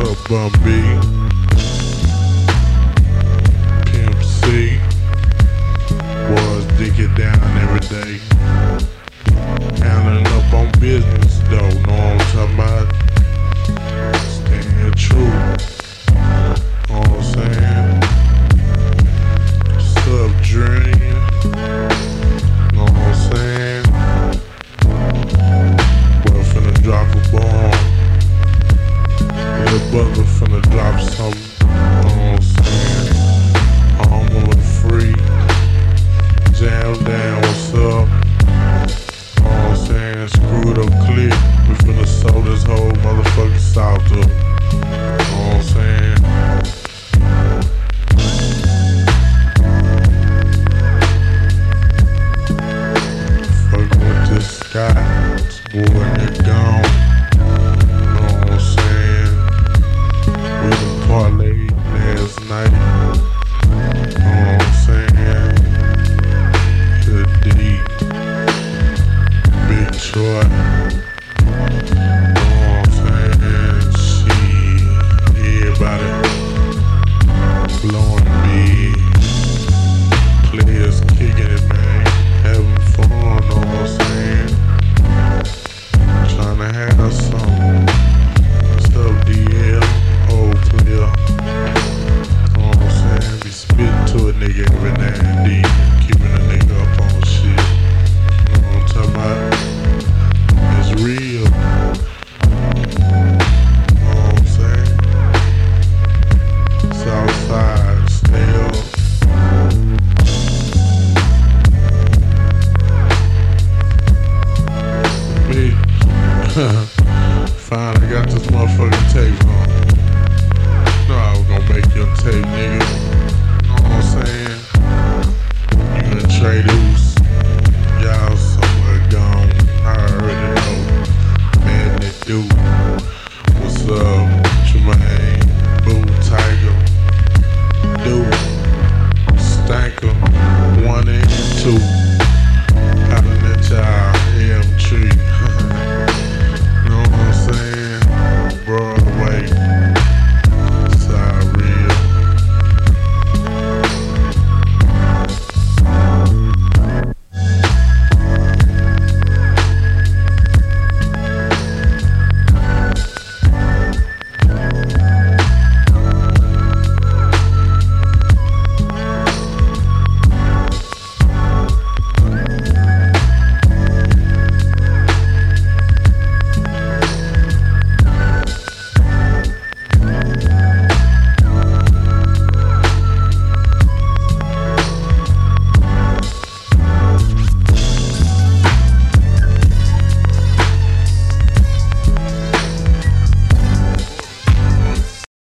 Up, Little brother finna drop what I'm saying? Home with free. Jam down, what's up? What I'm saying? Screwed Up Click. We finna sew this whole motherfucking south up. I'm saying? Fucking with this guy. Boy, they Finally got this motherfucking tape on. Know I was gonna make your tape, nigga. Know what I'm saying? You and Trey Deuce, y'all somewhere gone. I already know. Man, they do. What's up, Jermaine? Boo Tiger. Dude. Stanker. One and two.